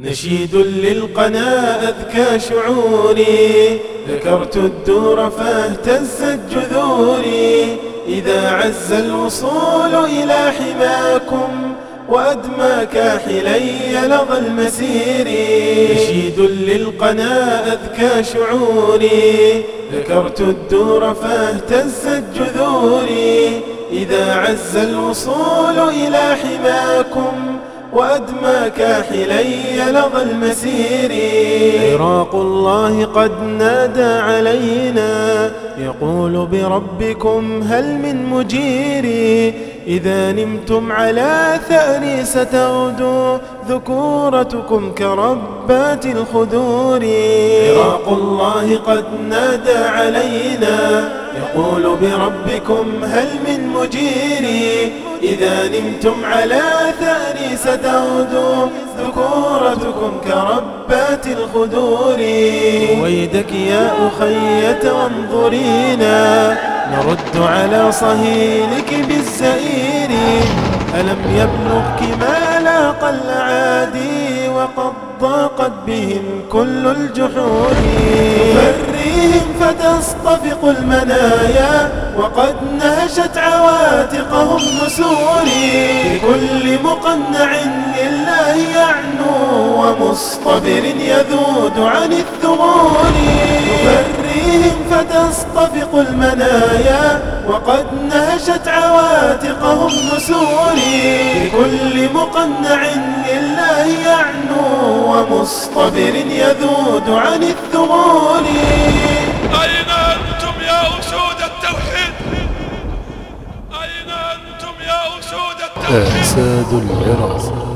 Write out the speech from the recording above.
نشيد للقنا أذكى شعوري. ذكرت الدور فاهتزت جذوري. إذا عز الوصول إلى حماكم وأدمى كاحلي لظى المسير. نشيد للقنا أذكى شعوري. ذكرت الدور فاهتزت جذوري. إذا عز الوصول إلى حماكم وأدمى كاحلي لظى المسير. عراق الله قد نادى علينا يقول بربكم هل من مجير؟ إذا نمتم على ثأري ستغدو ذكورتكم كربات الخدور. عراق الله قد نادى علينا. يقول بربكم هل من مجير؟ إذا نمتم على ثأري ستغدو ذكورتكم كربات الخدور. ويدك يا أخية وانظرينا نرد على صهيلك بالزئير. ألم يبلغك ما لاق العادي وقد ضاقت بهم كل الجحود؟ فريهم فتصطفق المنايا وقد نهشت عواتقهم نسوري. بكل مقنع لله يعنو ومصطبر يذود عن الثغور فتصطفق المنايا وقد نهشت عواتقهم نسوري بكل مقنع لله يعنو ومصطبر يذود عن الثغور أين أنتم يا أسود التوحيد؟ أين أنتم يا أسود التوحيد؟ أساد العراق.